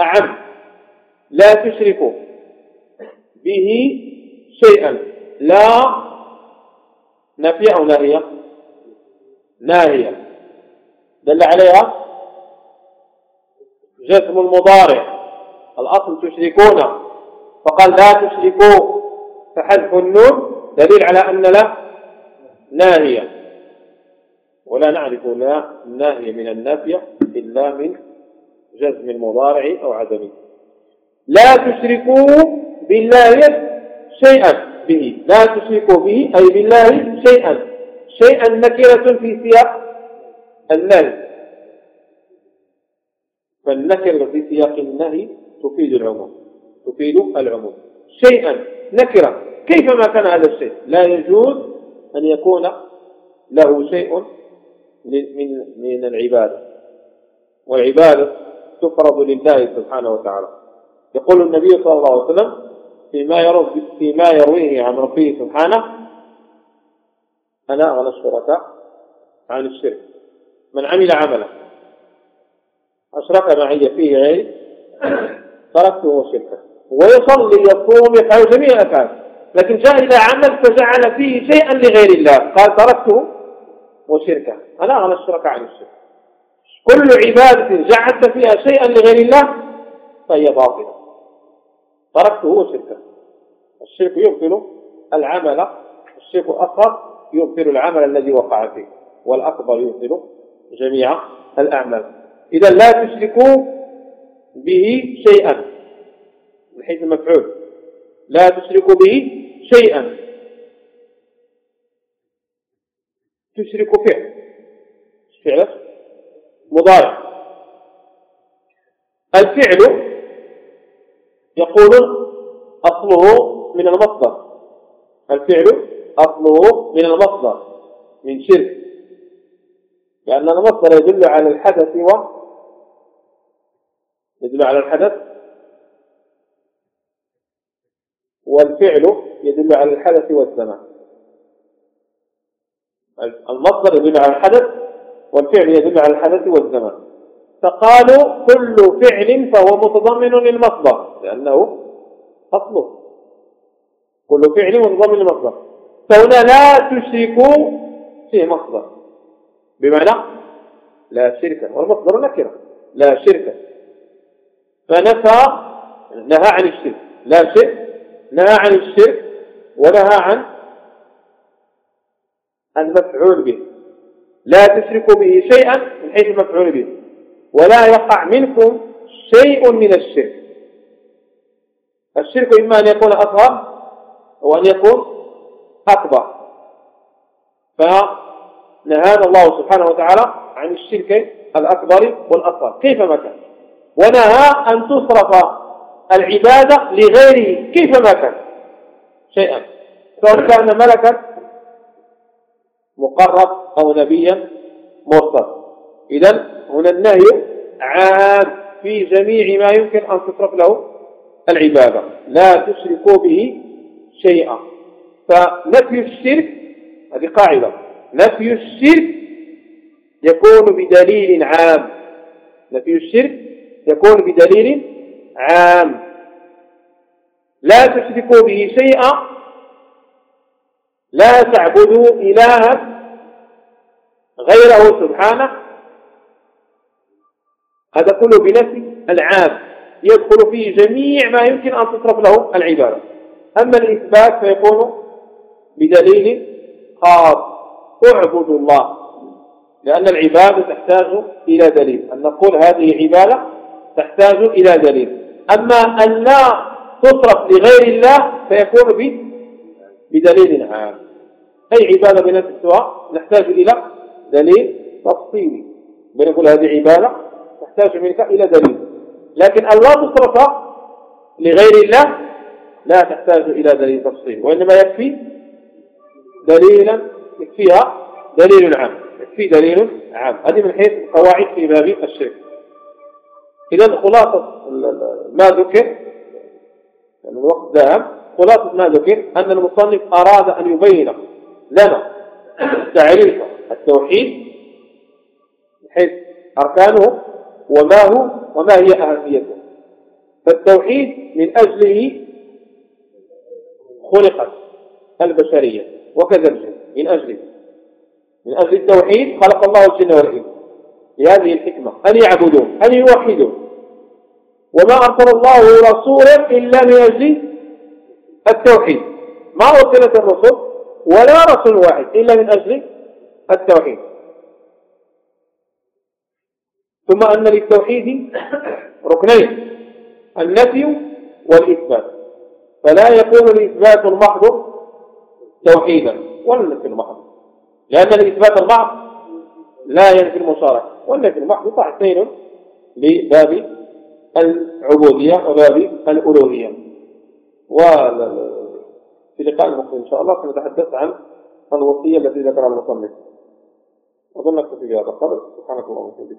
أعم. لا تشركوا. به شيئا. لا نفي أو ناهية؟ ناهية. دل عليها جسم المضارع. الأصل تشركون. فقال لا تشركوا. فحذف النون دليل على أن لا ناهية. ولا نعرف لا الناهية من النافية إلا من جزم المضارع أو عدمه. لا تشركوا بالله شيئا به. لا تشركوا به أي بالله شيئا. شيئا نكرة في سياق النهي. فالنكرة في سياق النهي تفيد العموم تفيد العموم. شيئا نكرة. كيفما كان هذا الشيء؟ لا يجوز أن يكون له شيء من من العبادة. والعبادة تفرض لله سبحانه وتعالى. يقول النبي صلى الله عليه وسلم فيما يروي فيما يرويه عن ربه سبحانه. أنا أغنى الشركاء عن الشرك. من عمل عملا. أشرك معي فيه غيري تركته شركا. ويصلي يصوم يفعل جميع الأفعال لكن جاء إلى عمل فجعل فيه شيئا لغير الله. قال تركته وشركه أنا أغنى الشركاء عن الشرك. كل عبادة جعلت فيها شيئا لغير الله فهي باطلة. تركته وشركه الشرك يبطل العمل الشرك الأصغر يبطل العمل الذي وقع فيه والأكبر يبطل جميع الأعمال. إذا لا تشركوا به شيئا من حيث المفعول لا تشركوا به شيئا. تشرك فعل فعل مضارع. الفعل يقول أصله من المصدر. الفعل أصله من المصدر من شرك. لأن المصدر يدل على الحدث و يدل على الحدث. والفعل يدل على الحدث والزمان. المصدر يدل على الحدث والفعل يدل على الحدث والزمان. فقالوا كل فعل فهو متضمن للمصدر لأنه أصله كل فعل متضمن للمصدر. فهنا لا تشركوا فيه مصدر. بمعنى لا شركة. والمصدر نكرة. لا شركة. فنفى نهى عن الشرك. لا شرك. نهى عن الشرك ونهى عن المفعول به. لا تشركوا به شيئا من حيث المفعول به. ولا يقع منكم شيء من الشرك. الشرك إما أن يكون أصغر أو أن يكون أكبر. فنهانا الله سبحانه وتعالى عن الشرك الأكبر والأصغر. كيفما كان؟ ونهى أن تصرف العبادة لغيره. كيفما كان؟ شيئا. سواء كان ملكا مقرب أو نبيا مرسل إذا هنا النهي عام في جميع ما يمكن أن تصرف له العبادة. لا تشركوا به شيئا. فنفي الشرك هذه قاعدة. نفي الشرك يكون بدليل عام. نفي الشرك يكون بدليل عام. لا تشركوا به شيئا. لا تعبدوا إلها غيره سبحانه. هذا كله بنفس العام. يدخل فيه جميع ما يمكن أن تصرف له العبادة. أما الإثبات فيكون بدليل خاص. اعبدوا الله. لأن العبادة تحتاج إلى دليل. أن نقول هذه عبادة تحتاج إلى دليل. أما أن لا تصرف لغير الله فيكون بدليل عام. أي عبادة بنفسها نحتاج إلى دليل تفصيلي. بنقول هذه عبادة تحتاج منك إلى دليل. لكن أن لا تصرف لغير الله لا تحتاج إلى دليل تفصيلي وإنما يكفي دليلا يكفيها دليل عام يكفي دليل عام. هذه من حيث القواعد في باب الشرك. إذا خلاصة ما ذكر يعني الوقت ذهب خلاصة ما ذكر أن المصنف أراد أن يبين لنا تعريف التوحيد حيث أركانه وما هو وما هي أهميته. فالتوحيد من أجله خلقت البشرية وكذا الجن من أجله. من أجل التوحيد خلق الله الجن والإنس. لهذه الحكمة. أن يعبدون أن يوحدون. وما أرسل الله رسولا إلا من أجل التوحيد. ما أرسلت الرسل ولا رسول واحد إلا من أجل التوحيد. ثم أن للتوحيد ركنين النفي والإثبات. فلا يكون الإثبات المحض توحيدا ولا النفي المحض. لأن الإثبات المحض لا ينفي المشاركة والنفي المحض تحسين لباب العبودية وباب الألوهية. وفي لقاء المقبل إن شاء الله سنتحدث عن الوصية التي ذكرها المصنف. أظن نكتفي بهذا القدر سبحانك اللهم وبحمدك